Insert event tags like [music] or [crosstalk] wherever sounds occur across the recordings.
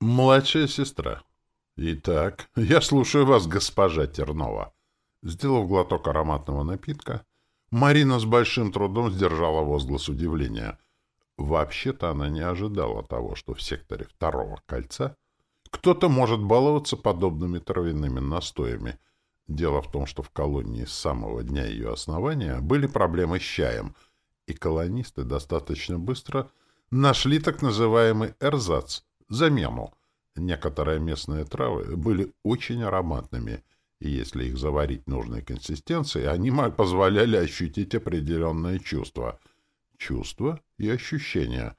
Младшая сестра. Итак, я слушаю вас, госпожа Тернова. Сделав глоток ароматного напитка, Марина с большим трудом сдержала возглас удивления. Вообще-то она не ожидала того, что в секторе второго кольца кто-то может баловаться подобными травяными настоями. Дело в том, что в колонии с самого дня ее основания были проблемы с чаем, и колонисты достаточно быстро нашли так называемый эрзац — замену. Некоторые местные травы были очень ароматными, и если их заварить нужной консистенции, они позволяли ощутить определенные чувства. Чувства и ощущения.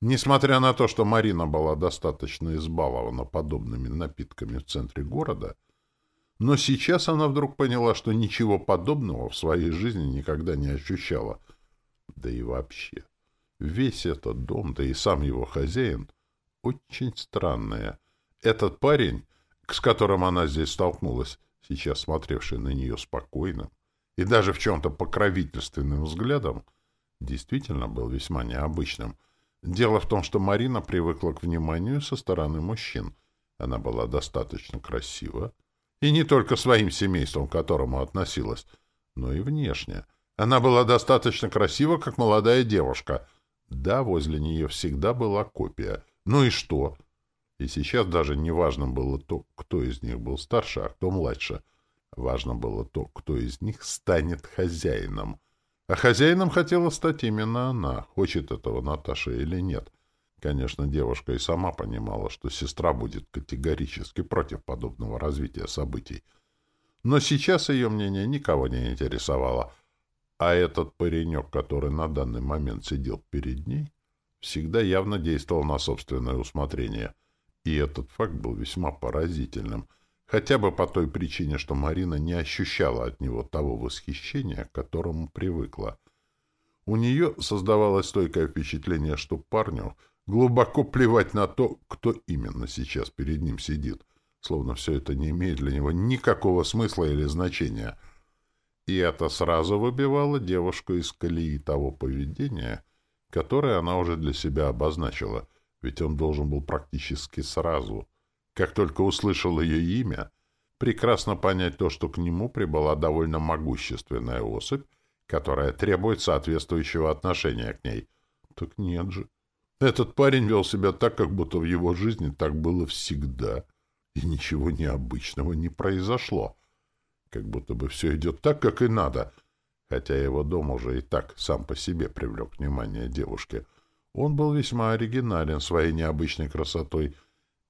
Несмотря на то, что Марина была достаточно избалована подобными напитками в центре города, но сейчас она вдруг поняла, что ничего подобного в своей жизни никогда не ощущала. Да и вообще, весь этот дом, да и сам его хозяин — очень странное. Этот парень, с которым она здесь столкнулась, сейчас смотревший на нее спокойно и даже в чем-то покровительственным взглядом, действительно был весьма необычным. Дело в том, что Марина привыкла к вниманию со стороны мужчин. Она была достаточно красива, и не только своим семейством, к которому относилась, но и внешне. Она была достаточно красива, как молодая девушка. Да, возле нее всегда была копия — ну и что? И сейчас даже не важно было то, кто из них был старше, а кто младше. Важно было то, кто из них станет хозяином. А хозяином хотела стать именно она, хочет этого Наташа или нет. Конечно, девушка и сама понимала, что сестра будет категорически против подобного развития событий. Но сейчас ее мнение никого не интересовало. А этот паренек, который на данный момент сидел перед ней, всегда явно действовал на собственное усмотрение. И этот факт был весьма поразительным, хотя бы по той причине, что Марина не ощущала от него того восхищения, к которому привыкла. У нее создавалось стойкое впечатление, что парню глубоко плевать на то, кто именно сейчас перед ним сидит, словно все это не имеет для него никакого смысла или значения. И это сразу выбивало девушку из колеи того поведения, которое она уже для себя обозначила, ведь он должен был практически сразу, как только услышал ее имя, прекрасно понять то, что к нему прибыла довольно могущественная особь, которая требует соответствующего отношения к ней. Так нет же. Этот парень вел себя так, как будто в его жизни так было всегда, и ничего необычного не произошло. Как будто бы все идет так, как и надо — хотя его дом уже и так сам по себе привлек внимание девушки. Он был весьма оригинален своей необычной красотой.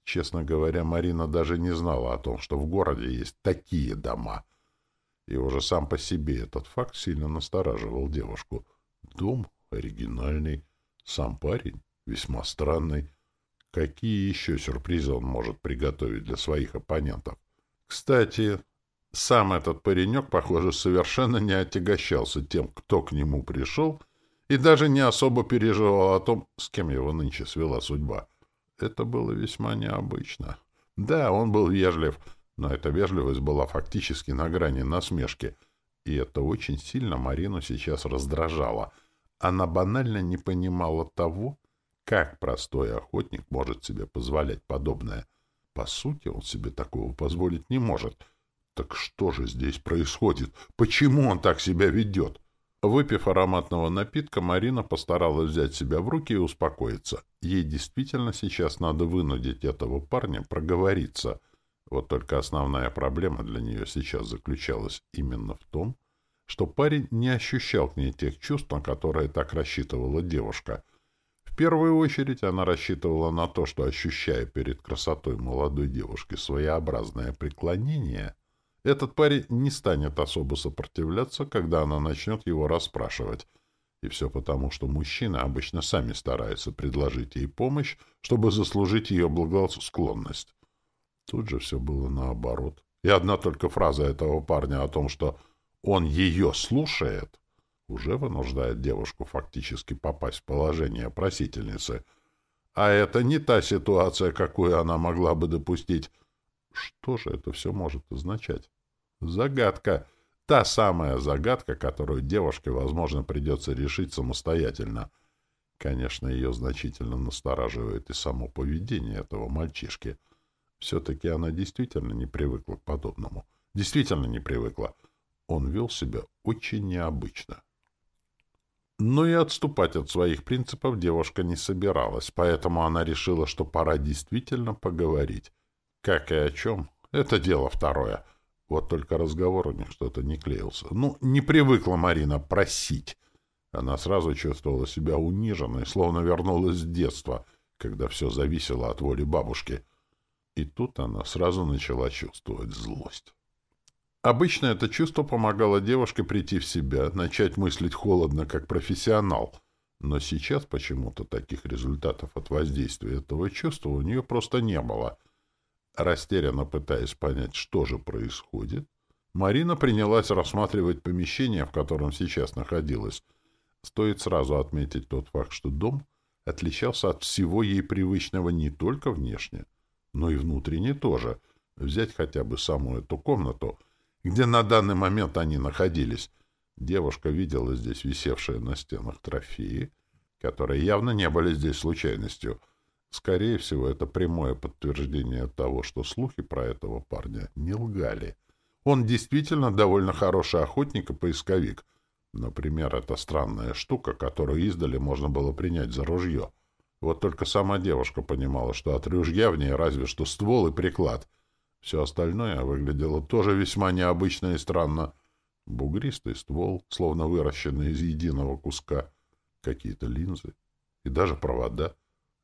Честно говоря, Марина даже не знала о том, что в городе есть такие дома. И уже сам по себе этот факт сильно настораживал девушку. Дом оригинальный, сам парень весьма странный. Какие еще сюрпризы он может приготовить для своих оппонентов? Кстати, сам этот паренек, похоже, совершенно не отягощался тем, кто к нему пришел, и даже не особо переживал о том, с кем его нынче свела судьба. Это было весьма необычно. Да, он был вежлив, но эта вежливость была фактически на грани насмешки, и это очень сильно Марину сейчас раздражало. Она банально не понимала того, как простой охотник может себе позволять подобное. По сути, он себе такого позволить не может — так что же здесь происходит? Почему он так себя ведет? Выпив ароматного напитка, Марина постаралась взять себя в руки и успокоиться. Ей действительно сейчас надо вынудить этого парня проговориться. Вот только основная проблема для нее сейчас заключалась именно в том, что парень не ощущал к ней тех чувств, на которые так рассчитывала девушка. В первую очередь она рассчитывала на то, что, ощущая перед красотой молодой девушки своеобразное преклонение, этот парень не станет особо сопротивляться, когда она начнет его расспрашивать. И все потому, что мужчины обычно сами стараются предложить ей помощь, чтобы заслужить ее благосклонность. Тут же все было наоборот. И одна только фраза этого парня о том, что он ее слушает, уже вынуждает девушку фактически попасть в положение просительницы. А это не та ситуация, какую она могла бы допустить. Что же это все может означать? Загадка. Та самая загадка, которую девушке, возможно, придется решить самостоятельно. Конечно, ее значительно настораживает и само поведение этого мальчишки. Все-таки она действительно не привыкла к подобному. Действительно не привыкла. Он вел себя очень необычно. Но и отступать от своих принципов девушка не собиралась, поэтому она решила, что пора действительно поговорить. Как и о чем, это дело второе. Вот только разговор у них что-то не клеился. Ну, не привыкла Марина просить. Она сразу чувствовала себя униженной, словно вернулась с детства, когда все зависело от воли бабушки. И тут она сразу начала чувствовать злость. Обычно это чувство помогало девушке прийти в себя, начать мыслить холодно, как профессионал. Но сейчас почему-то таких результатов от воздействия этого чувства у нее просто не было. Растерянно пытаясь понять, что же происходит, Марина принялась рассматривать помещение, в котором сейчас находилась. Стоит сразу отметить тот факт, что дом отличался от всего ей привычного не только внешне, но и внутренне тоже. Взять хотя бы саму эту комнату — где на данный момент они находились. Девушка видела здесь висевшие на стенах трофеи, которые явно не были здесь случайностью. Скорее всего, это прямое подтверждение того, что слухи про этого парня не лгали. Он действительно довольно хороший охотник и поисковик. Например, эта странная штука, которую издали можно было принять за ружье. Вот только сама девушка понимала, что от ружья в ней разве что ствол и приклад — все остальное выглядело тоже весьма необычно и странно. Бугристый ствол, словно выращенный из единого куска, какие-то линзы и даже провода.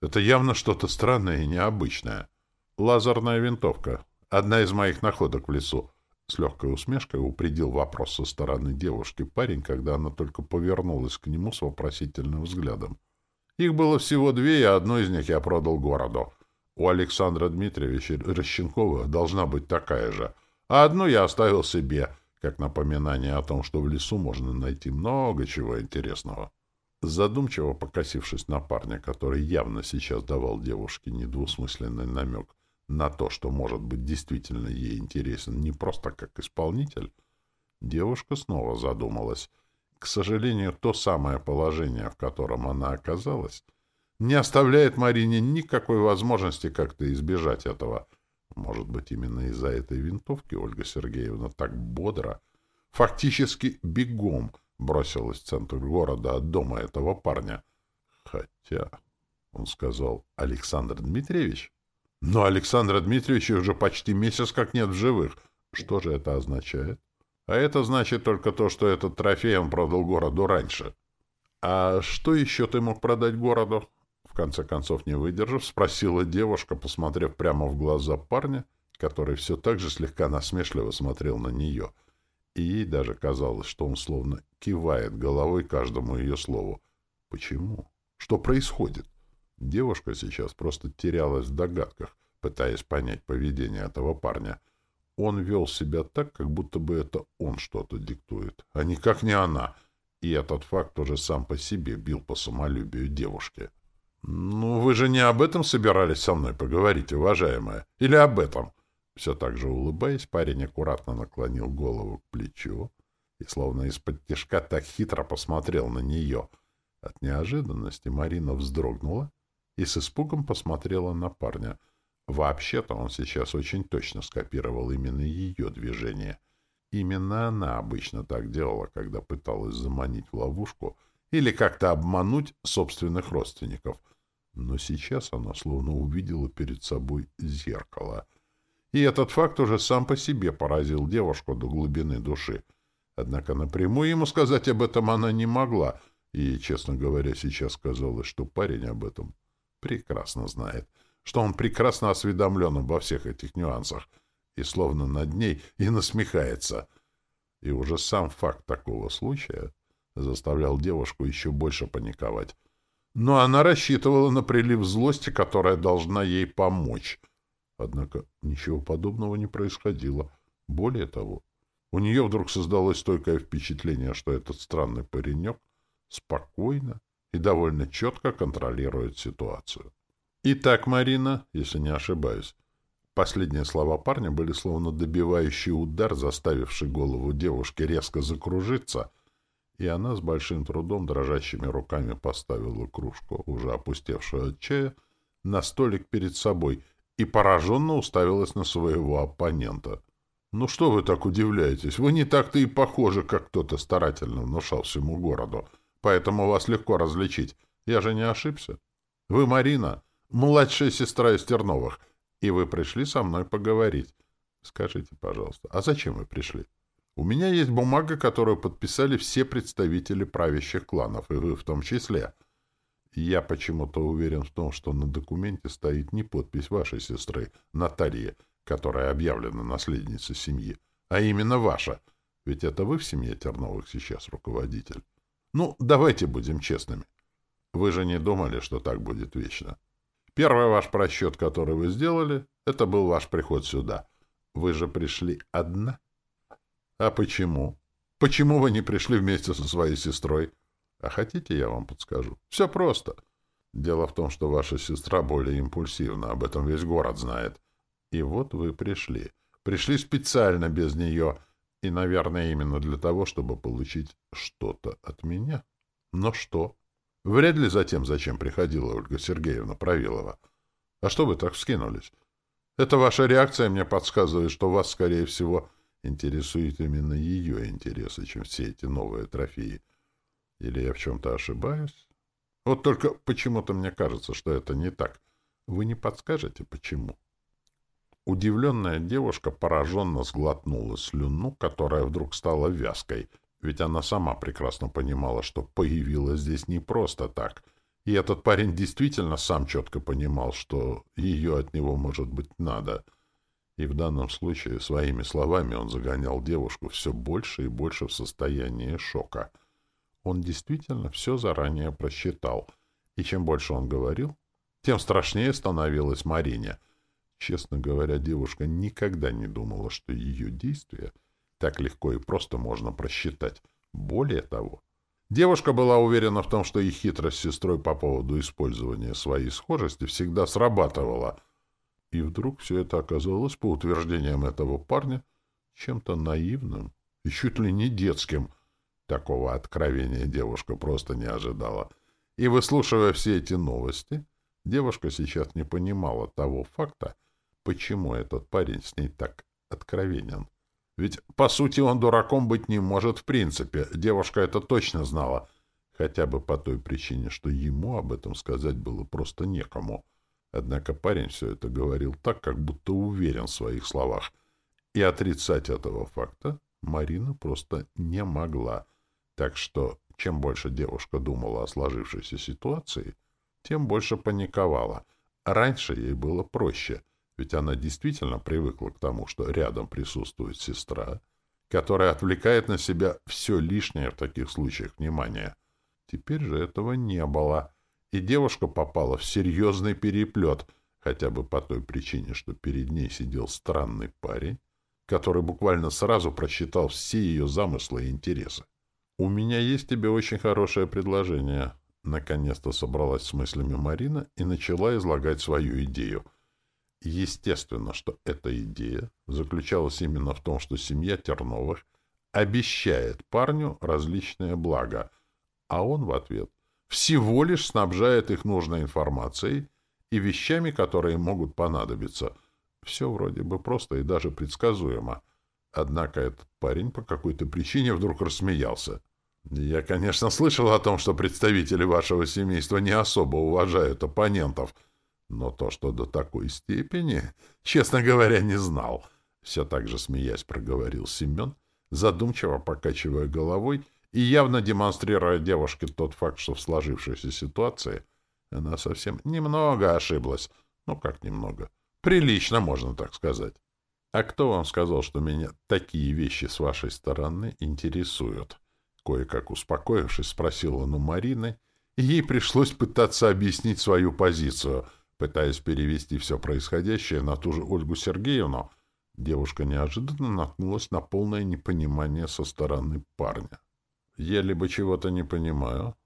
Это явно что-то странное и необычное. Лазерная винтовка. Одна из моих находок в лесу. С легкой усмешкой упредил вопрос со стороны девушки парень, когда она только повернулась к нему с вопросительным взглядом. Их было всего две, и одну из них я продал городу. У Александра Дмитриевича Рощенкова должна быть такая же, а одну я оставил себе, как напоминание о том, что в лесу можно найти много чего интересного. Задумчиво покосившись на парня, который явно сейчас давал девушке недвусмысленный намек на то, что может быть действительно ей интересен не просто как исполнитель, девушка снова задумалась. К сожалению, то самое положение, в котором она оказалась, не оставляет Марине никакой возможности как-то избежать этого. Может быть, именно из-за этой винтовки Ольга Сергеевна так бодро, фактически бегом бросилась в центр города от дома этого парня. Хотя, он сказал, Александр Дмитриевич? Но Александра Дмитриевича уже почти месяц как нет в живых. Что же это означает? А это значит только то, что этот трофей он продал городу раньше. А что еще ты мог продать городу? В конце концов, не выдержав, спросила девушка, посмотрев прямо в глаза парня, который все так же слегка насмешливо смотрел на нее. И ей даже казалось, что он словно кивает головой каждому ее слову. Почему? Что происходит? Девушка сейчас просто терялась в догадках, пытаясь понять поведение этого парня. Он вел себя так, как будто бы это он что-то диктует, а никак не она. И этот факт уже сам по себе бил по самолюбию девушки. «Ну, вы же не об этом собирались со мной поговорить, уважаемая? Или об этом?» Все так же улыбаясь, парень аккуратно наклонил голову к плечу и, словно из-под тяжка, так хитро посмотрел на нее. От неожиданности Марина вздрогнула и с испугом посмотрела на парня. Вообще-то он сейчас очень точно скопировал именно ее движение. Именно она обычно так делала, когда пыталась заманить в ловушку или как-то обмануть собственных родственников — но сейчас она словно увидела перед собой зеркало. И этот факт уже сам по себе поразил девушку до глубины души. Однако напрямую ему сказать об этом она не могла, и, честно говоря, сейчас казалось, что парень об этом прекрасно знает, что он прекрасно осведомлен обо всех этих нюансах, и словно над ней и насмехается. И уже сам факт такого случая заставлял девушку еще больше паниковать но она рассчитывала на прилив злости, которая должна ей помочь. Однако ничего подобного не происходило. Более того, у нее вдруг создалось стойкое впечатление, что этот странный паренек спокойно и довольно четко контролирует ситуацию. «Итак, Марина, если не ошибаюсь». Последние слова парня были словно добивающий удар, заставивший голову девушки резко закружиться — И она с большим трудом дрожащими руками поставила кружку, уже опустевшую от чая, на столик перед собой и пораженно уставилась на своего оппонента. «Ну что вы так удивляетесь? Вы не так-то и похожи, как кто-то старательно внушал всему городу, поэтому вас легко различить. Я же не ошибся. Вы Марина, младшая сестра из Терновых, и вы пришли со мной поговорить. Скажите, пожалуйста, а зачем вы пришли? У меня есть бумага, которую подписали все представители правящих кланов, и вы в том числе. Я почему-то уверен в том, что на документе стоит не подпись вашей сестры, Натальи, которая объявлена наследницей семьи, а именно ваша. Ведь это вы в семье Терновых сейчас руководитель. Ну, давайте будем честными. Вы же не думали, что так будет вечно. Первый ваш просчет, который вы сделали, это был ваш приход сюда. Вы же пришли одна. А почему? Почему вы не пришли вместе со своей сестрой? А хотите, я вам подскажу? Все просто. Дело в том, что ваша сестра более импульсивна, об этом весь город знает. И вот вы пришли. Пришли специально без нее, и, наверное, именно для того, чтобы получить что-то от меня. Но что? Вряд ли затем, зачем приходила Ольга Сергеевна Правилова. А что вы так вскинулись? Это ваша реакция мне подсказывает, что вас, скорее всего, интересуют именно ее интересы, чем все эти новые трофеи. Или я в чем-то ошибаюсь? Вот только почему-то мне кажется, что это не так. Вы не подскажете, почему? Удивленная девушка пораженно сглотнула слюну, которая вдруг стала вязкой, ведь она сама прекрасно понимала, что появилась здесь не просто так. И этот парень действительно сам четко понимал, что ее от него, может быть, надо. И в данном случае своими словами он загонял девушку все больше и больше в состояние шока — он действительно все заранее просчитал. И чем больше он говорил, тем страшнее становилась Марине. Честно говоря, девушка никогда не думала, что ее действия так легко и просто можно просчитать. Более того, девушка была уверена в том, что их хитрость сестрой по поводу использования своей схожести всегда срабатывала. И вдруг все это оказалось, по утверждениям этого парня, чем-то наивным и чуть ли не детским — Такого откровения девушка просто не ожидала. И, выслушивая все эти новости, девушка сейчас не понимала того факта, почему этот парень с ней так откровенен. Ведь, по сути, он дураком быть не может в принципе. Девушка это точно знала. Хотя бы по той причине, что ему об этом сказать было просто некому. Однако парень все это говорил так, как будто уверен в своих словах. И отрицать этого факта Марина просто не могла. Так что, чем больше девушка думала о сложившейся ситуации, тем больше паниковала. Раньше ей было проще, ведь она действительно привыкла к тому, что рядом присутствует сестра, которая отвлекает на себя все лишнее в таких случаях внимания. Теперь же этого не было, и девушка попала в серьезный переплет, хотя бы по той причине, что перед ней сидел странный парень, который буквально сразу просчитал все ее замыслы и интересы. «У меня есть тебе очень хорошее предложение». Наконец-то собралась с мыслями Марина и начала излагать свою идею. Естественно, что эта идея заключалась именно в том, что семья Терновых обещает парню различные блага, а он в ответ всего лишь снабжает их нужной информацией и вещами, которые могут понадобиться. Все вроде бы просто и даже предсказуемо. Однако этот парень по какой-то причине вдруг рассмеялся. «Я, конечно, слышал о том, что представители вашего семейства не особо уважают оппонентов, но то, что до такой степени, честно говоря, не знал». Все так же смеясь проговорил Семен, задумчиво покачивая головой и явно демонстрируя девушке тот факт, что в сложившейся ситуации она совсем немного ошиблась. Ну, как немного? Прилично, можно так сказать. А кто вам сказал, что меня такие вещи с вашей стороны интересуют? Кое-как успокоившись, спросил он у Марины, и ей пришлось пытаться объяснить свою позицию, пытаясь перевести все происходящее на ту же Ольгу Сергеевну. Девушка неожиданно наткнулась на полное непонимание со стороны парня. «Я либо чего-то не понимаю,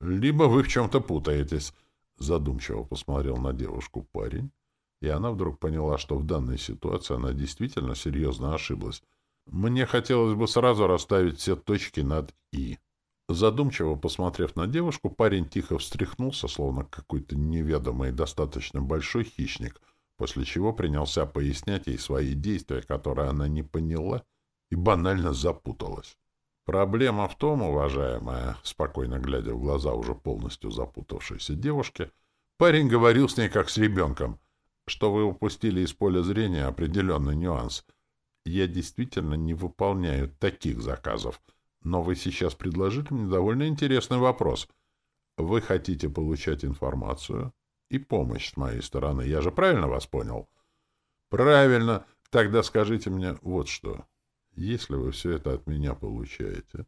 либо вы в чем-то путаетесь», — задумчиво посмотрел на девушку парень, и она вдруг поняла, что в данной ситуации она действительно серьезно ошиблась. Мне хотелось бы сразу расставить все точки над «и». Задумчиво посмотрев на девушку, парень тихо встряхнулся, словно какой-то неведомый достаточно большой хищник, после чего принялся пояснять ей свои действия, которые она не поняла и банально запуталась. Проблема в том, уважаемая, спокойно глядя в глаза уже полностью запутавшейся девушке, парень говорил с ней как с ребенком, что вы упустили из поля зрения определенный нюанс. Я действительно не выполняю таких заказов — но вы сейчас предложили мне довольно интересный вопрос. Вы хотите получать информацию и помощь с моей стороны. Я же правильно вас понял? Правильно. Тогда скажите мне вот что. Если вы все это от меня получаете,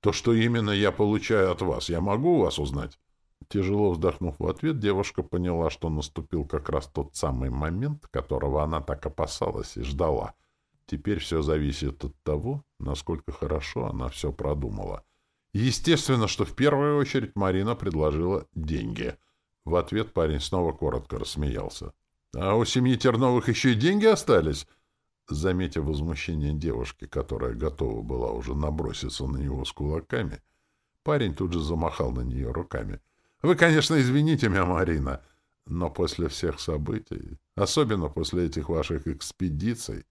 то что именно я получаю от вас? Я могу у вас узнать? Тяжело вздохнув в ответ, девушка поняла, что наступил как раз тот самый момент, которого она так опасалась и ждала — Теперь все зависит от того, насколько хорошо она все продумала. Естественно, что в первую очередь Марина предложила деньги. В ответ парень снова коротко рассмеялся. «А у семьи Терновых еще и деньги остались?» Заметив возмущение девушки, которая готова была уже наброситься на него с кулаками, парень тут же замахал на нее руками. «Вы, конечно, извините меня, Марина, но после всех событий, особенно после этих ваших экспедиций,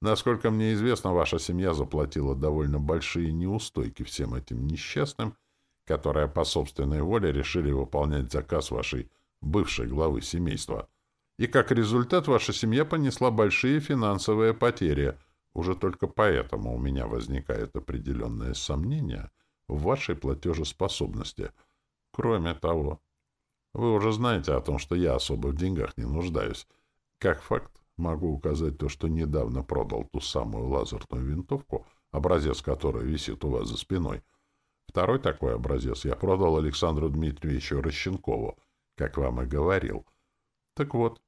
Насколько мне известно, ваша семья заплатила довольно большие неустойки всем этим несчастным, которые по собственной воле решили выполнять заказ вашей бывшей главы семейства. И как результат ваша семья понесла большие финансовые потери. Уже только поэтому у меня возникает определенное сомнение в вашей платежеспособности. Кроме того, вы уже знаете о том, что я особо в деньгах не нуждаюсь. Как факт, Могу указать то, что недавно продал ту самую лазерную винтовку, образец которой висит у вас за спиной. Второй такой образец я продал Александру Дмитриевичу Рощенкову, как вам и говорил. Так вот,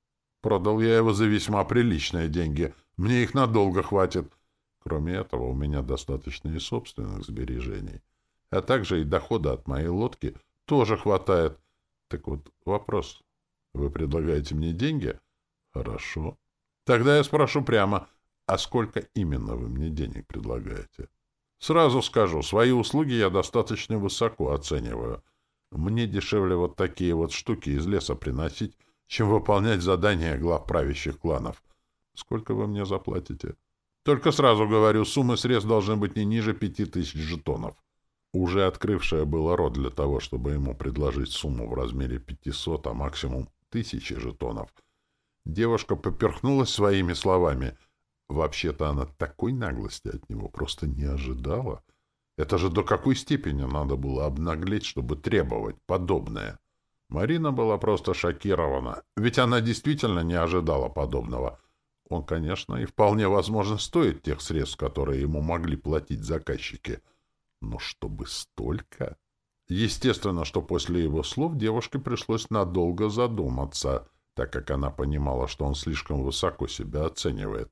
продал я его за весьма приличные деньги. Мне их надолго хватит. Кроме этого, у меня достаточно и собственных сбережений. А также и дохода от моей лодки тоже хватает. Так вот, вопрос. Вы предлагаете мне деньги? Хорошо. Тогда я спрошу прямо, а сколько именно вы мне денег предлагаете? Сразу скажу, свои услуги я достаточно высоко оцениваю. Мне дешевле вот такие вот штуки из леса приносить, чем выполнять задания глав правящих кланов. Сколько вы мне заплатите? Только сразу говорю, суммы средств должны быть не ниже пяти тысяч жетонов. Уже открывшая было рот для того, чтобы ему предложить сумму в размере пятисот, а максимум тысячи жетонов — Девушка поперхнулась своими словами. Вообще-то она такой наглости от него просто не ожидала. Это же до какой степени надо было обнаглеть, чтобы требовать подобное? Марина была просто шокирована, ведь она действительно не ожидала подобного. Он, конечно, и вполне возможно стоит тех средств, которые ему могли платить заказчики. Но чтобы столько... Естественно, что после его слов девушке пришлось надолго задуматься — так как она понимала, что он слишком высоко себя оценивает.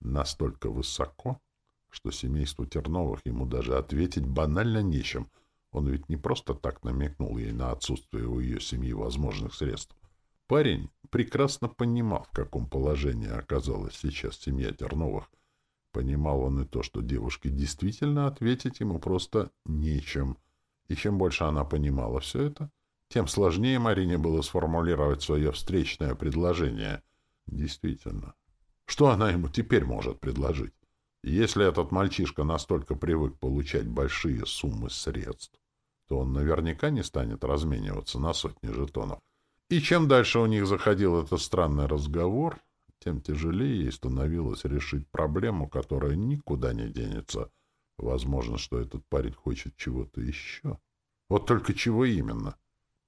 Настолько высоко, что семейству Терновых ему даже ответить банально нечем. Он ведь не просто так намекнул ей на отсутствие у ее семьи возможных средств. Парень прекрасно понимал, в каком положении оказалась сейчас семья Терновых. Понимал он и то, что девушке действительно ответить ему просто нечем. И чем больше она понимала все это, тем сложнее Марине было сформулировать свое встречное предложение. Действительно. Что она ему теперь может предложить? Если этот мальчишка настолько привык получать большие суммы средств, то он наверняка не станет размениваться на сотни жетонов. И чем дальше у них заходил этот странный разговор, тем тяжелее ей становилось решить проблему, которая никуда не денется. Возможно, что этот парень хочет чего-то еще. Вот только чего именно?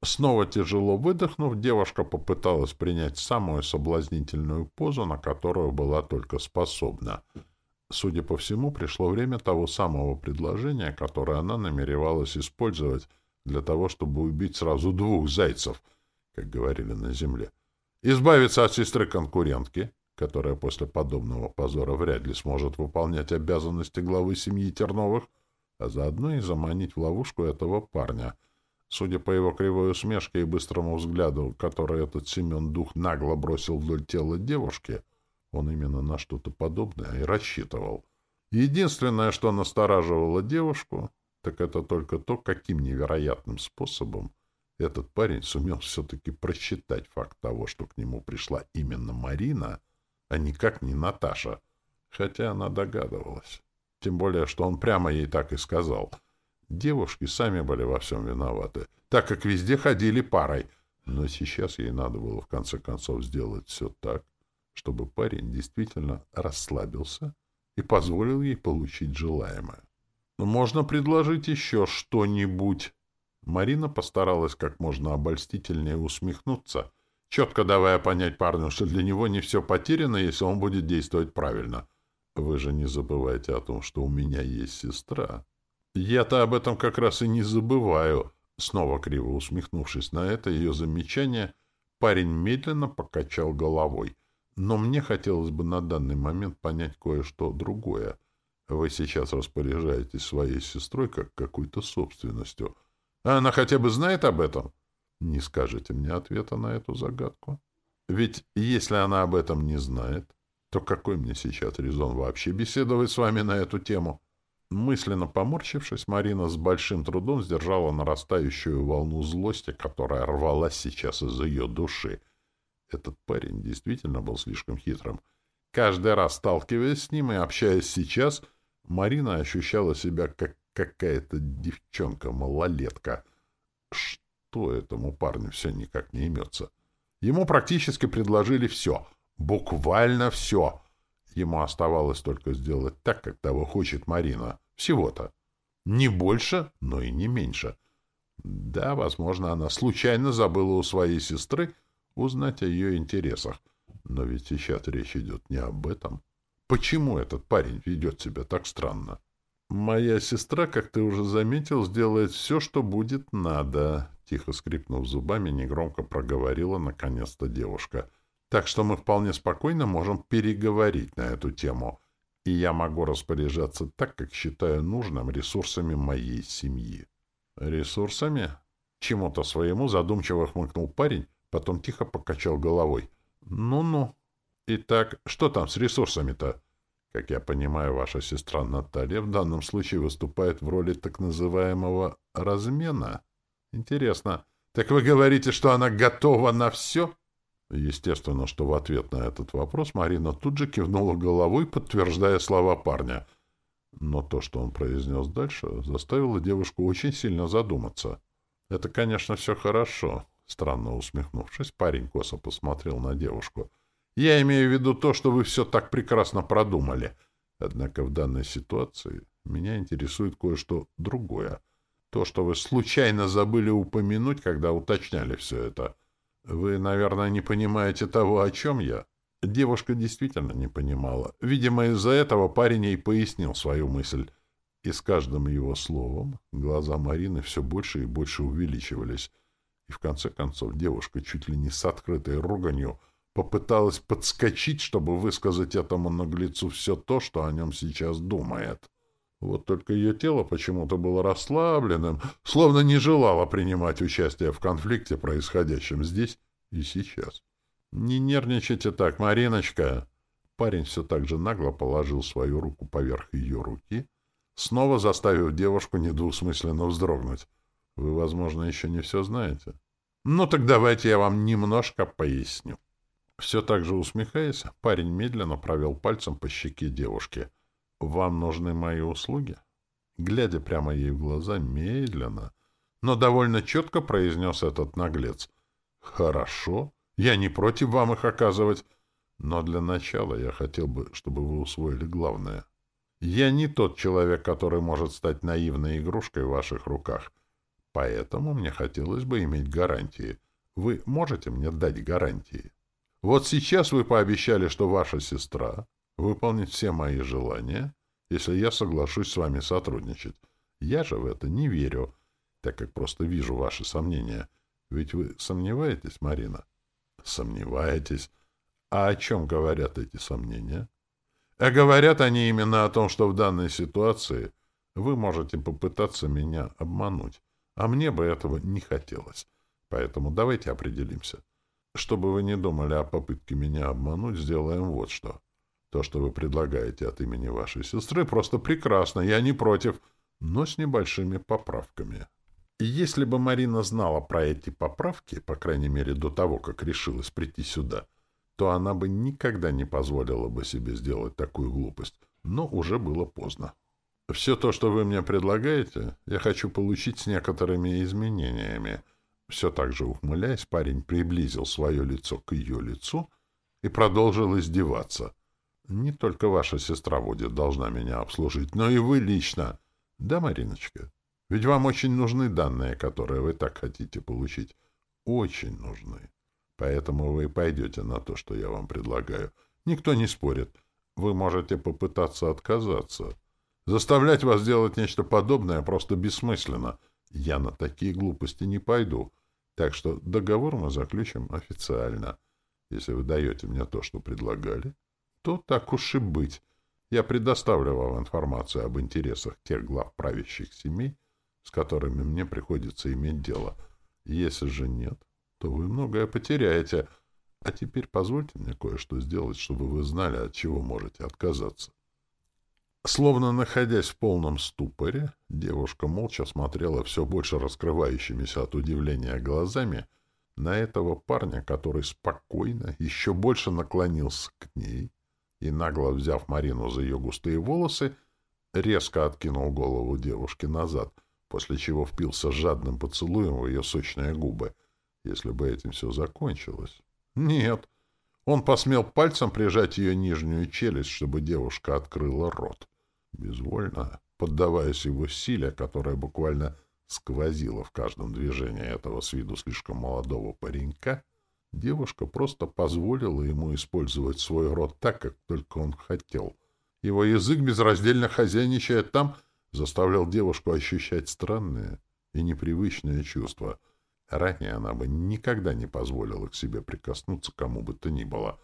Снова тяжело выдохнув, девушка попыталась принять самую соблазнительную позу, на которую была только способна. Судя по всему, пришло время того самого предложения, которое она намеревалась использовать для того, чтобы убить сразу двух зайцев, как говорили на земле. Избавиться от сестры-конкурентки, которая после подобного позора вряд ли сможет выполнять обязанности главы семьи Терновых, а заодно и заманить в ловушку этого парня — Судя по его кривой усмешке и быстрому взгляду, который этот Семен Дух нагло бросил вдоль тела девушки, он именно на что-то подобное и рассчитывал. Единственное, что настораживало девушку, так это только то, каким невероятным способом этот парень сумел все-таки просчитать факт того, что к нему пришла именно Марина, а никак не Наташа. Хотя она догадывалась. Тем более, что он прямо ей так и сказал. Девушки сами были во всем виноваты, так как везде ходили парой. Но сейчас ей надо было в конце концов сделать все так, чтобы парень действительно расслабился и позволил ей получить желаемое. «Можно предложить еще что-нибудь?» Марина постаралась как можно обольстительнее усмехнуться, четко давая понять парню, что для него не все потеряно, если он будет действовать правильно. «Вы же не забывайте о том, что у меня есть сестра». «Я-то об этом как раз и не забываю», Снова криво усмехнувшись на это ее замечание, парень медленно покачал головой. Но мне хотелось бы на данный момент понять кое-что другое. Вы сейчас распоряжаетесь своей сестрой как какой-то собственностью. А она хотя бы знает об этом? Не скажете мне ответа на эту загадку? Ведь если она об этом не знает, то какой мне сейчас резон вообще беседовать с вами на эту тему? Мысленно поморщившись, Марина с большим трудом сдержала нарастающую волну злости, которая рвалась сейчас из ее души. Этот парень действительно был слишком хитрым. Каждый раз сталкиваясь с ним и общаясь сейчас, Марина ощущала себя как какая-то девчонка-малолетка. Что этому парню все никак не имется? Ему практически предложили все. Буквально все. Ему оставалось только сделать так, как того хочет Марина. Всего-то. Не больше, но и не меньше. Да, возможно, она случайно забыла у своей сестры узнать о ее интересах. Но ведь сейчас речь идет не об этом. Почему этот парень ведет себя так странно? «Моя сестра, как ты уже заметил, сделает все, что будет надо», — тихо скрипнув зубами, негромко проговорила наконец-то девушка. «Так что мы вполне спокойно можем переговорить на эту тему, и я могу распоряжаться так, как считаю нужным ресурсами моей семьи». «Ресурсами?» Чему-то своему задумчиво хмыкнул парень, потом тихо покачал головой. «Ну-ну. Итак, что там с ресурсами-то?» Как я понимаю, ваша сестра Наталья в данном случае выступает в роли так называемого «размена». Интересно. Так вы говорите, что она готова на все? Естественно, что в ответ на этот вопрос Марина тут же кивнула головой, подтверждая слова парня. Но то, что он произнес дальше, заставило девушку очень сильно задуматься. «Это, конечно, все хорошо», — странно усмехнувшись, парень косо посмотрел на девушку — я имею в виду то, что вы все так прекрасно продумали. Однако в данной ситуации меня интересует кое-что другое. То, что вы случайно забыли упомянуть, когда уточняли все это. Вы, наверное, не понимаете того, о чем я. Девушка действительно не понимала. Видимо, из-за этого парень ей пояснил свою мысль. И с каждым его словом глаза Марины все больше и больше увеличивались. И в конце концов девушка чуть ли не с открытой руганью — попыталась подскочить, чтобы высказать этому наглецу все то, что о нем сейчас думает. Вот только ее тело почему-то было расслабленным, словно не желало принимать участие в конфликте, происходящем здесь и сейчас. «Не нервничайте так, Мариночка!» Парень все так же нагло положил свою руку поверх ее руки, снова заставив девушку недвусмысленно вздрогнуть. «Вы, возможно, еще не все знаете?» «Ну так давайте я вам немножко поясню». Все так же усмехаясь, парень медленно провел пальцем по щеке девушки. «Вам нужны мои услуги?» Глядя прямо ей в глаза, медленно, но довольно четко произнес этот наглец. «Хорошо, я не против вам их оказывать, но для начала я хотел бы, чтобы вы усвоили главное. Я не тот человек, который может стать наивной игрушкой в ваших руках, поэтому мне хотелось бы иметь гарантии. Вы можете мне дать гарантии?» Вот сейчас вы пообещали, что ваша сестра выполнит все мои желания, если я соглашусь с вами сотрудничать. Я же в это не верю, так как просто вижу ваши сомнения. Ведь вы сомневаетесь, Марина? Сомневаетесь. А о чем говорят эти сомнения? А говорят они именно о том, что в данной ситуации вы можете попытаться меня обмануть. А мне бы этого не хотелось. Поэтому давайте определимся. Чтобы вы не думали о попытке меня обмануть, сделаем вот что. То, что вы предлагаете от имени вашей сестры, просто прекрасно, я не против. но с небольшими поправками. Если бы Марина знала про эти поправки, по крайней мере до того, как решилась прийти сюда, то она бы никогда не позволила бы себе сделать такую глупость, но уже было поздно. Все то, что вы мне предлагаете, я хочу получить с некоторыми изменениями. Все так же ухмыляясь, парень приблизил свое лицо к ее лицу и продолжил издеваться. Не только ваша сестра будет должна меня обслужить, но и вы лично. Да, Мариночка? Ведь вам очень нужны данные, которые вы так хотите получить. Очень нужны. Поэтому вы пойдете на то, что я вам предлагаю. Никто не спорит. Вы можете попытаться отказаться. Заставлять вас делать нечто подобное просто бессмысленно. Я на такие глупости не пойду. Так что договор мы заключим официально. Если вы даете мне то, что предлагали, то так уж и быть. Я предоставлю вам информацию об интересах тех глав правящих семей, с которыми мне приходится иметь дело. Если же нет, то вы многое потеряете. А теперь позвольте мне кое-что сделать, чтобы вы знали, от чего можете отказаться. Словно находясь в полном ступоре, девушка молча смотрела все больше раскрывающимися от удивления глазами на этого парня, который спокойно еще больше наклонился к ней и, нагло взяв Марину за ее густые волосы, резко откинул голову девушки назад, после чего впился жадным поцелуем в ее сочные губы — если бы этим все закончилось. Нет. Он посмел пальцем прижать ее нижнюю челюсть, чтобы девушка открыла рот. Безвольно, поддаваясь его силе, которая буквально сквозила в каждом движении этого с виду слишком молодого паренька, девушка просто позволила ему использовать свой рот так, как только он хотел. Его язык, безраздельно хозяйничая там, заставлял девушку ощущать странные и непривычные чувства — Ранее она бы никогда не позволила к себе прикоснуться кому бы то ни было.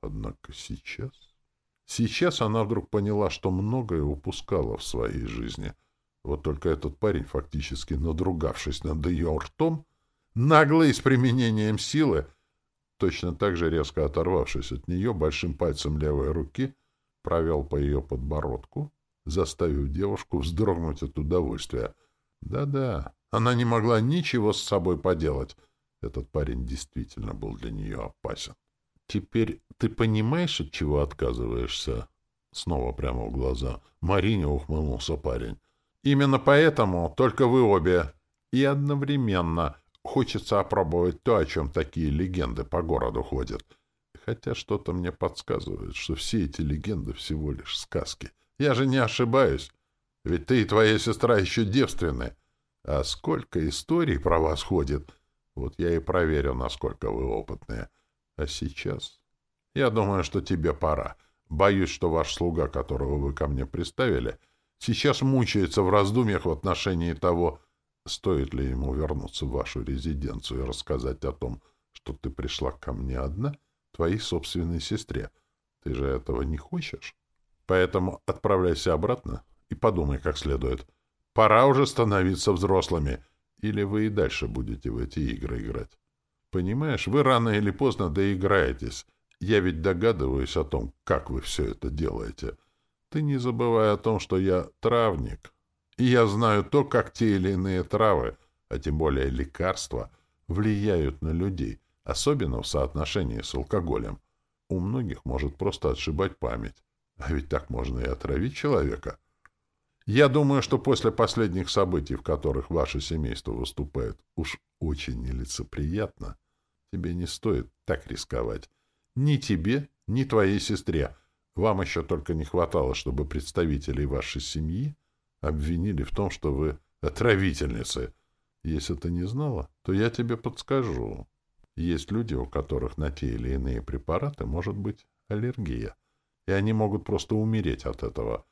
Однако сейчас... Сейчас она вдруг поняла, что многое упускала в своей жизни. Вот только этот парень, фактически надругавшись над ее ртом, нагло и с применением силы, точно так же резко оторвавшись от нее, большим пальцем левой руки провел по ее подбородку, заставив девушку вздрогнуть от удовольствия. Да-да, она не могла ничего с собой поделать. Этот парень действительно был для нее опасен. «Теперь ты понимаешь, от чего отказываешься?» Снова прямо в глаза. Марине ухмыльнулся парень. «Именно поэтому только вы обе. И одновременно хочется опробовать то, о чем такие легенды по городу ходят. Хотя что-то мне подсказывает, что все эти легенды всего лишь сказки. Я же не ошибаюсь. Ведь ты и твоя сестра еще девственны. А сколько историй про вас ходит, вот я и проверю, насколько вы опытные. А сейчас... Я думаю, что тебе пора. Боюсь, что ваш слуга, которого вы ко мне приставили, сейчас мучается в раздумьях в отношении того, стоит ли ему вернуться в вашу резиденцию и рассказать о том, что ты пришла ко мне одна, твоей собственной сестре. Ты же этого не хочешь? Поэтому отправляйся обратно и подумай как следует. Пора уже становиться взрослыми, или вы и дальше будете в эти игры играть. Понимаешь, вы рано или поздно доиграетесь. Я ведь догадываюсь о том, как вы все это делаете. Ты не забывай о том, что я травник. И я знаю то, как те или иные травы, а тем более лекарства, влияют на людей, особенно в соотношении с алкоголем. У многих может просто отшибать память. А ведь так можно и отравить человека. Я думаю, что после последних событий, в которых ваше семейство выступает, уж очень нелицеприятно, тебе не стоит так рисковать. Ни тебе, ни твоей сестре. Вам еще только не хватало, чтобы представителей вашей семьи обвинили в том, что вы отравительницы. Если ты не знала, то я тебе подскажу. Есть люди, у которых на те или иные препараты может быть аллергия, и они могут просто умереть от этого.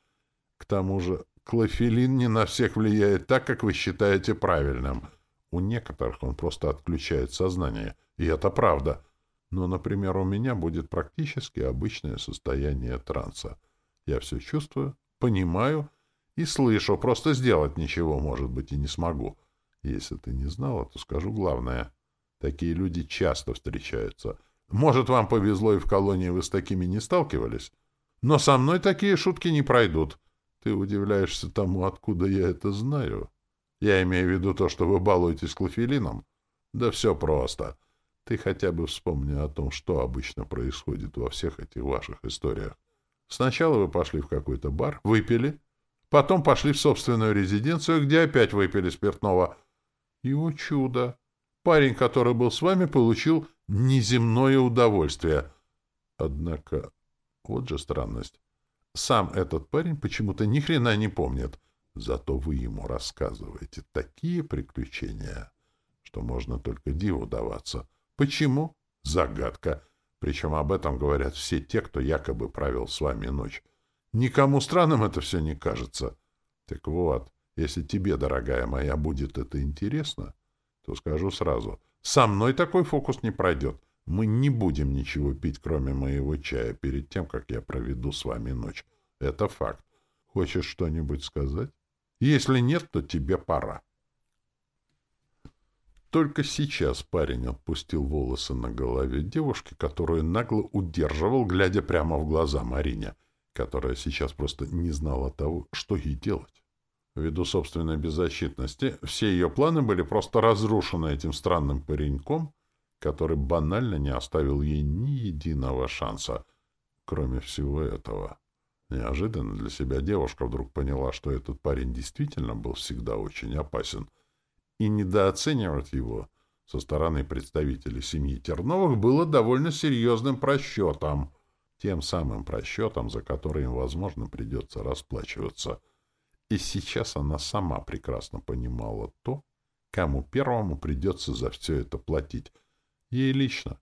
К тому же Клофелин не на всех влияет так, как вы считаете правильным. У некоторых он просто отключает сознание, и это правда. Но, например, у меня будет практически обычное состояние транса. Я все чувствую, понимаю и слышу, просто сделать ничего, может быть, и не смогу. Если ты не знала, то скажу главное. Такие люди часто встречаются. Может, вам повезло, и в колонии вы с такими не сталкивались? Но со мной такие шутки не пройдут. Ты удивляешься тому, откуда я это знаю? Я имею в виду то, что вы балуетесь клофелином? Да все просто. Ты хотя бы вспомни о том, что обычно происходит во всех этих ваших историях. Сначала вы пошли в какой-то бар, выпили, потом пошли в собственную резиденцию, где опять выпили спиртного. И, о чудо! Парень, который был с вами, получил неземное удовольствие. Однако, вот же странность. Сам этот парень почему-то ни хрена не помнит. Зато вы ему рассказываете такие приключения, что можно только диву даваться. Почему? Загадка. Причем об этом говорят все те, кто якобы правил с вами ночь. Никому странным это все не кажется. Так вот, если тебе, дорогая моя, будет это интересно, то скажу сразу, со мной такой фокус не пройдет. Мы не будем ничего пить, кроме моего чая, перед тем, как я проведу с вами ночь. Это факт. Хочешь что-нибудь сказать? Если нет, то тебе пора. Только сейчас парень отпустил волосы на голове девушки, которую нагло удерживал, глядя прямо в глаза Марине, которая сейчас просто не знала того, что ей делать. Ввиду собственной беззащитности, все ее планы были просто разрушены этим странным пареньком, который банально не оставил ей ни единого шанса, кроме всего этого. Неожиданно для себя девушка вдруг поняла, что этот парень действительно был всегда очень опасен, и недооценивать его со стороны представителей семьи Терновых было довольно серьезным просчетом, тем самым просчетом, за который им, возможно, придется расплачиваться — и сейчас она сама прекрасно понимала то, кому первому придется за все это платить. Ей лично.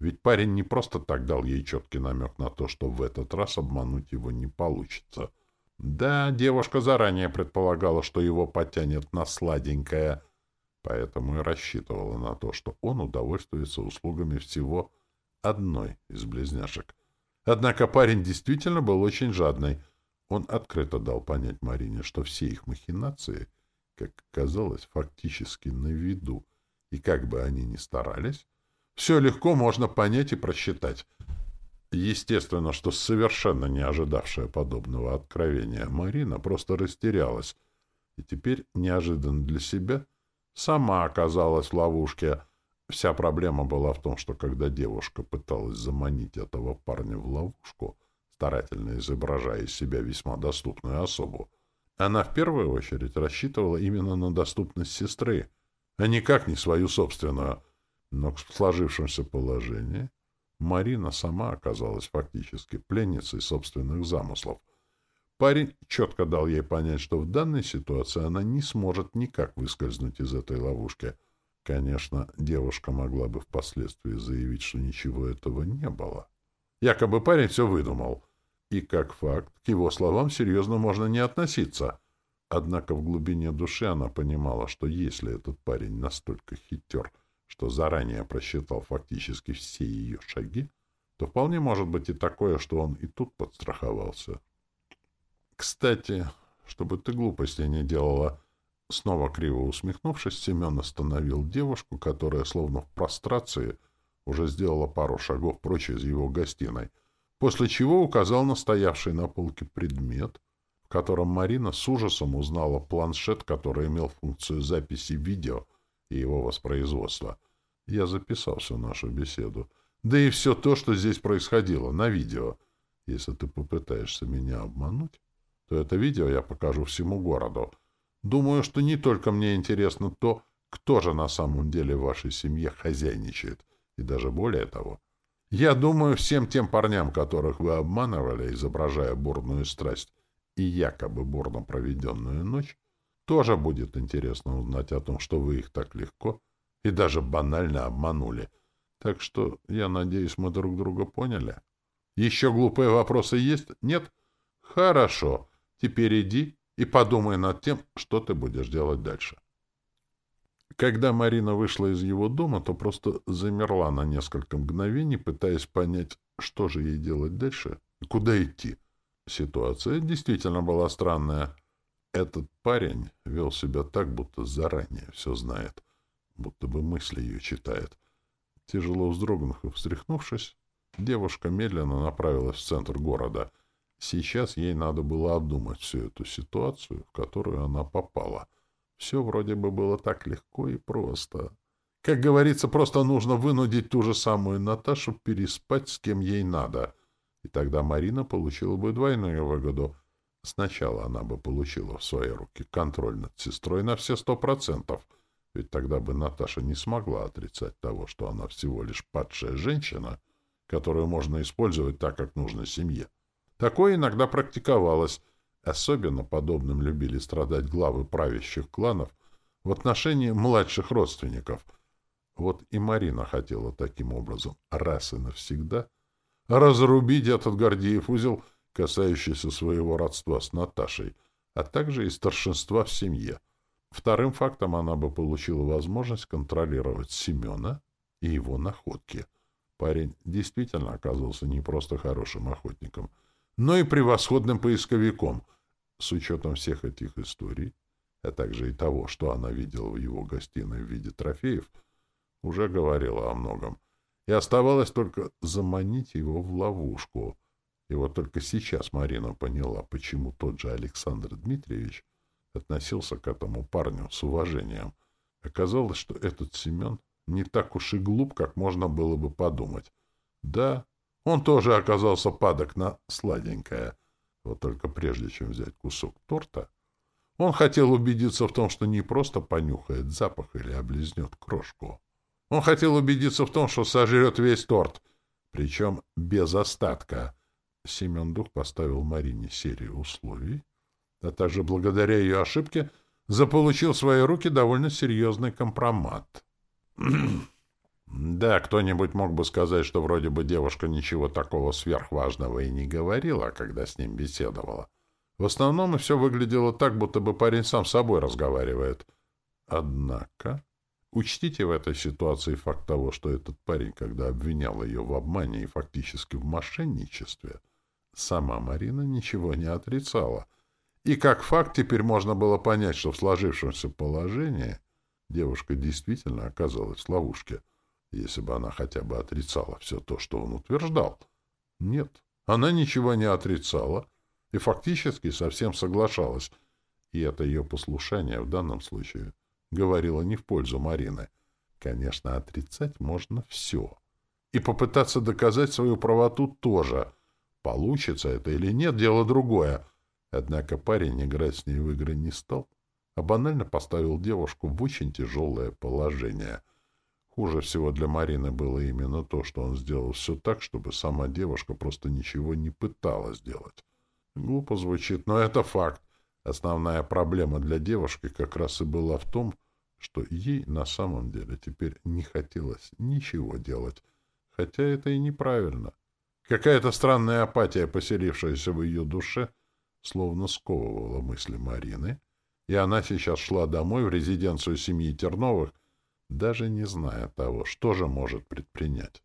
Ведь парень не просто так дал ей четкий намек на то, что в этот раз обмануть его не получится. Да, девушка заранее предполагала, что его потянет на сладенькое, поэтому и рассчитывала на то, что он удовольствуется услугами всего одной из близняшек. Однако парень действительно был очень жадный — он открыто дал понять Марине, что все их махинации, как казалось, фактически на виду, и как бы они ни старались, все легко можно понять и просчитать. Естественно, что совершенно не ожидавшая подобного откровения Марина просто растерялась, и теперь, неожиданно для себя, сама оказалась в ловушке. Вся проблема была в том, что когда девушка пыталась заманить этого парня в ловушку — старательно изображая из себя весьма доступную особу, она в первую очередь рассчитывала именно на доступность сестры, а никак не свою собственную. Но к сложившемуся положению Марина сама оказалась фактически пленницей собственных замыслов. Парень четко дал ей понять, что в данной ситуации она не сможет никак выскользнуть из этой ловушки. Конечно, девушка могла бы впоследствии заявить, что ничего этого не было. Якобы парень все выдумал. И как факт, к его словам серьезно можно не относиться. Однако в глубине души она понимала, что если этот парень настолько хитер, что заранее просчитал фактически все ее шаги, то вполне может быть и такое, что он и тут подстраховался. Кстати, чтобы ты глупости не делала, снова криво усмехнувшись, Семен остановил девушку, которая словно в прострации — уже сделала пару шагов прочь из его гостиной, после чего указал на стоявший на полке предмет, в котором Марина с ужасом узнала планшет, который имел функцию записи видео и его воспроизводства. Я записал всю нашу беседу. Да и все то, что здесь происходило, на видео. Если ты попытаешься меня обмануть, то это видео я покажу всему городу. Думаю, что не только мне интересно то, кто же на самом деле в вашей семье хозяйничает — и даже более того. Я думаю, всем тем парням, которых вы обманывали, изображая бурную страсть и якобы бурно проведенную ночь, тоже будет интересно узнать о том, что вы их так легко и даже банально обманули. Так что, я надеюсь, мы друг друга поняли. Еще глупые вопросы есть? Нет? Хорошо. Теперь иди и подумай над тем, что ты будешь делать дальше. Когда Марина вышла из его дома, то просто замерла на несколько мгновений, пытаясь понять, что же ей делать дальше и куда идти. Ситуация действительно была странная. Этот парень вел себя так, будто заранее все знает, будто бы мысли ее читает. Тяжело вздрогнув и встряхнувшись, девушка медленно направилась в центр города. Сейчас ей надо было обдумать всю эту ситуацию, в которую она попала. Все вроде бы было так легко и просто. Как говорится, просто нужно вынудить ту же самую Наташу переспать с кем ей надо. И тогда Марина получила бы двойную выгоду. Сначала она бы получила в свои руки контроль над сестрой на все сто процентов, ведь тогда бы Наташа не смогла отрицать того, что она всего лишь падшая женщина, которую можно использовать так, как нужно семье. Такое иногда практиковалось. Особенно подобным любили страдать главы правящих кланов в отношении младших родственников. Вот и Марина хотела таким образом раз и навсегда разрубить этот Гордеев узел, касающийся своего родства с Наташей, а также и старшинства в семье. Вторым фактом она бы получила возможность контролировать Семена и его находки. Парень действительно оказался не просто хорошим охотником — но и превосходным поисковиком. С учетом всех этих историй, а также и того, что она видела в его гостиной в виде трофеев, уже говорила о многом. И оставалось только заманить его в ловушку. И вот только сейчас Марина поняла, почему тот же Александр Дмитриевич относился к этому парню с уважением. Оказалось, что этот Семен не так уж и глуп, как можно было бы подумать. Да, он тоже оказался падок на сладенькое. Вот только прежде чем взять кусок торта, он хотел убедиться в том, что не просто понюхает запах или облизнет крошку. Он хотел убедиться в том, что сожрет весь торт, причем без остатка. Семен Дух поставил Марине серию условий, а также благодаря ее ошибке заполучил в свои руки довольно серьезный компромат. [clears throat] Да, кто-нибудь мог бы сказать, что вроде бы девушка ничего такого сверхважного и не говорила, когда с ним беседовала. В основном все выглядело так, будто бы парень сам с собой разговаривает. Однако, учтите в этой ситуации факт того, что этот парень, когда обвинял ее в обмане и фактически в мошенничестве, сама Марина ничего не отрицала. И как факт теперь можно было понять, что в сложившемся положении девушка действительно оказалась в ловушке — если бы она хотя бы отрицала все то, что он утверждал. Нет, она ничего не отрицала и фактически совсем соглашалась, и это ее послушание в данном случае говорило не в пользу Марины. Конечно, отрицать можно все. И попытаться доказать свою правоту тоже. Получится это или нет, дело другое. Однако парень играть с ней в игры не стал, а банально поставил девушку в очень тяжелое положение — Хуже всего для Марины было именно то, что он сделал все так, чтобы сама девушка просто ничего не пыталась сделать. Глупо звучит, но это факт. Основная проблема для девушки как раз и была в том, что ей на самом деле теперь не хотелось ничего делать, хотя это и неправильно. Какая-то странная апатия, поселившаяся в ее душе, словно сковывала мысли Марины, и она сейчас шла домой в резиденцию семьи Терновых, даже не зная того, что же может предпринять.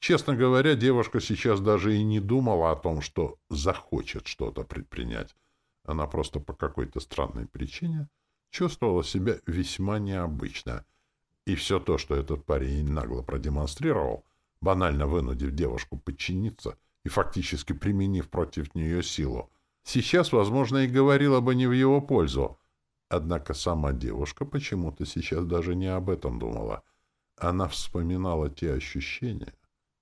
Честно говоря, девушка сейчас даже и не думала о том, что захочет что-то предпринять. Она просто по какой-то странной причине чувствовала себя весьма необычно. И все то, что этот парень нагло продемонстрировал, банально вынудив девушку подчиниться и фактически применив против нее силу, сейчас, возможно, и говорило бы не в его пользу, Однако сама девушка почему-то сейчас даже не об этом думала. Она вспоминала те ощущения,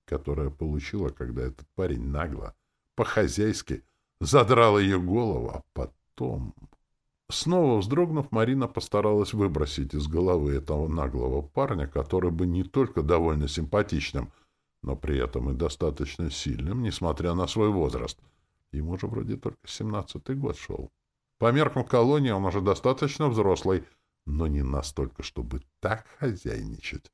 которые получила, когда этот парень нагло, по-хозяйски, задрал ее голову, а потом... Снова вздрогнув, Марина постаралась выбросить из головы этого наглого парня, который бы не только довольно симпатичным, но при этом и достаточно сильным, несмотря на свой возраст. Ему же вроде только семнадцатый год шел. По меркам колонии он уже достаточно взрослый, но не настолько, чтобы так хозяйничать.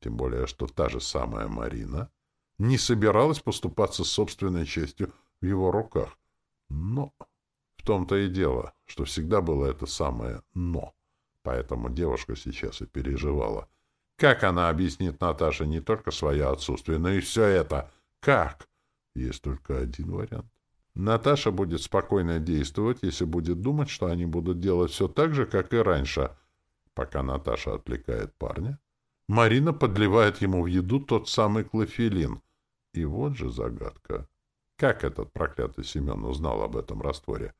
Тем более, что та же самая Марина не собиралась поступаться собственной честью в его руках. Но в том-то и дело, что всегда было это самое «но». Поэтому девушка сейчас и переживала. Как она объяснит Наташе не только свое отсутствие, но и все это? Как? Есть только один вариант. Наташа будет спокойно действовать, если будет думать, что они будут делать все так же, как и раньше. Пока Наташа отвлекает парня, Марина подливает ему в еду тот самый клофелин. И вот же загадка. Как этот проклятый Семен узнал об этом растворе?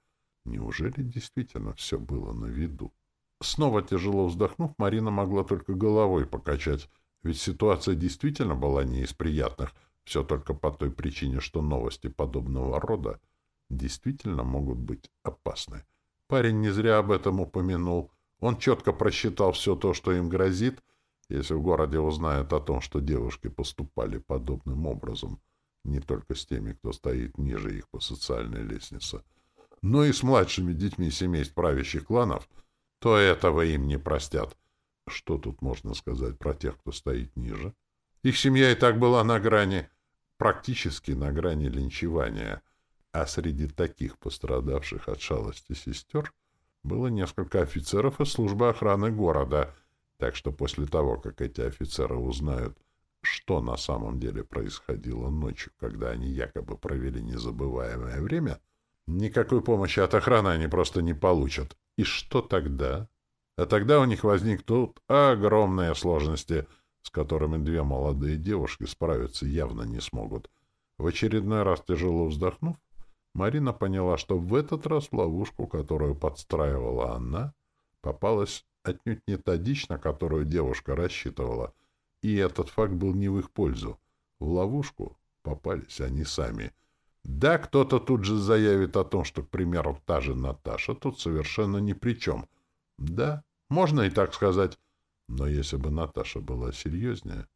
Неужели действительно все было на виду? Снова тяжело вздохнув, Марина могла только головой покачать, ведь ситуация действительно была не из приятных, все только по той причине, что новости подобного рода действительно могут быть опасны. Парень не зря об этом упомянул. Он четко просчитал все то, что им грозит, если в городе узнают о том, что девушки поступали подобным образом, не только с теми, кто стоит ниже их по социальной лестнице, но и с младшими детьми семейств правящих кланов, то этого им не простят. Что тут можно сказать про тех, кто стоит ниже? Их семья и так была на грани, практически на грани линчевания, а среди таких пострадавших от шалости сестер было несколько офицеров из службы охраны города, так что после того, как эти офицеры узнают, что на самом деле происходило ночью, когда они якобы провели незабываемое время, никакой помощи от охраны они просто не получат. И что тогда? А тогда у них возникнут огромные сложности, с которыми две молодые девушки справиться явно не смогут. В очередной раз тяжело вздохнув, Марина поняла, что в этот раз ловушку, которую подстраивала она, попалась отнюдь не та дичь, на которую девушка рассчитывала — и этот факт был не в их пользу. В ловушку попались они сами. Да, кто-то тут же заявит о том, что, к примеру, та же Наташа тут совершенно ни при чем. Да, можно и так сказать. Но если бы Наташа была серьезнее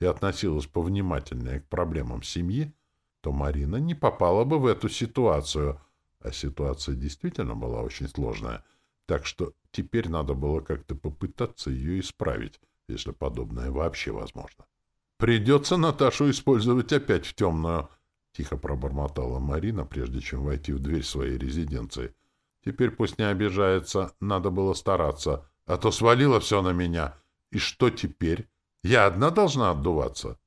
и относилась повнимательнее к проблемам семьи, то Марина не попала бы в эту ситуацию. А ситуация действительно была очень сложная. Так что теперь надо было как-то попытаться ее исправить если подобное вообще возможно. «Придется Наташу использовать опять в темную», — тихо пробормотала Марина, прежде чем войти в дверь своей резиденции. «Теперь пусть не обижается, надо было стараться, а то свалило все на меня. И что теперь? Я одна должна отдуваться?»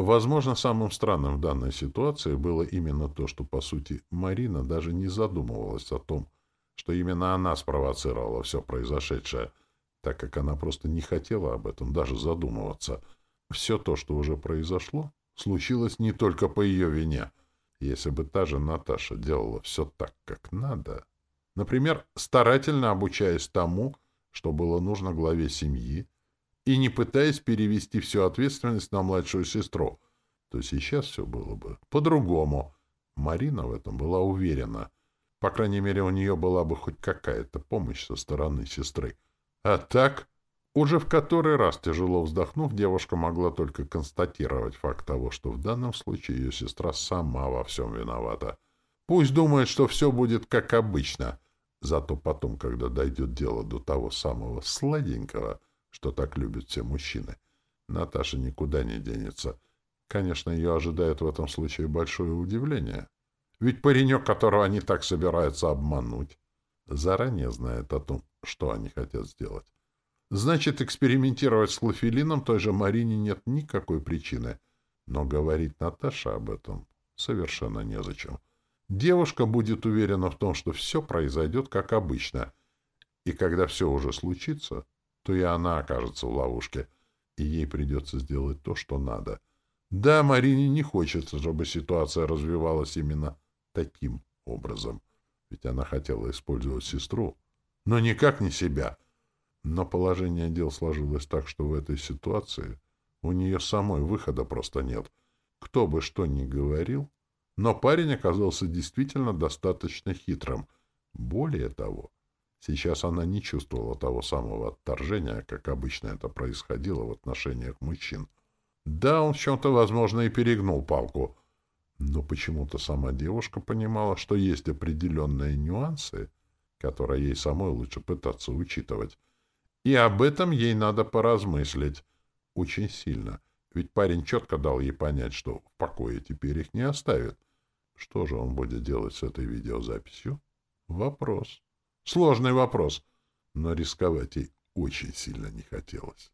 Возможно, самым странным в данной ситуации было именно то, что, по сути, Марина даже не задумывалась о том, что именно она спровоцировала все произошедшее — так как она просто не хотела об этом даже задумываться. Все то, что уже произошло, случилось не только по ее вине. Если бы та же Наташа делала все так, как надо, например, старательно обучаясь тому, что было нужно главе семьи, и не пытаясь перевести всю ответственность на младшую сестру, то сейчас все было бы по-другому. Марина в этом была уверена. По крайней мере, у нее была бы хоть какая-то помощь со стороны сестры. А так, уже в который раз тяжело вздохнув, девушка могла только констатировать факт того, что в данном случае ее сестра сама во всем виновата. Пусть думает, что все будет как обычно, зато потом, когда дойдет дело до того самого сладенького, что так любят все мужчины, Наташа никуда не денется. Конечно, ее ожидает в этом случае большое удивление. Ведь паренек, которого они так собираются обмануть, заранее знает о том, что они хотят сделать. Значит, экспериментировать с клофелином той же Марине нет никакой причины. Но говорить Наташа об этом совершенно незачем. Девушка будет уверена в том, что все произойдет как обычно. И когда все уже случится, то и она окажется в ловушке, и ей придется сделать то, что надо. Да, Марине не хочется, чтобы ситуация развивалась именно таким образом. Ведь она хотела использовать сестру, но никак не себя. Но положение дел сложилось так, что в этой ситуации у нее самой выхода просто нет. Кто бы что ни говорил, но парень оказался действительно достаточно хитрым. Более того, сейчас она не чувствовала того самого отторжения, как обычно это происходило в отношениях мужчин. Да, он в чем-то, возможно, и перегнул палку, но почему-то сама девушка понимала, что есть определенные нюансы, которое ей самой лучше пытаться учитывать. И об этом ей надо поразмыслить. Очень сильно. Ведь парень четко дал ей понять, что в покое теперь их не оставит. Что же он будет делать с этой видеозаписью? Вопрос. Сложный вопрос. Но рисковать ей очень сильно не хотелось.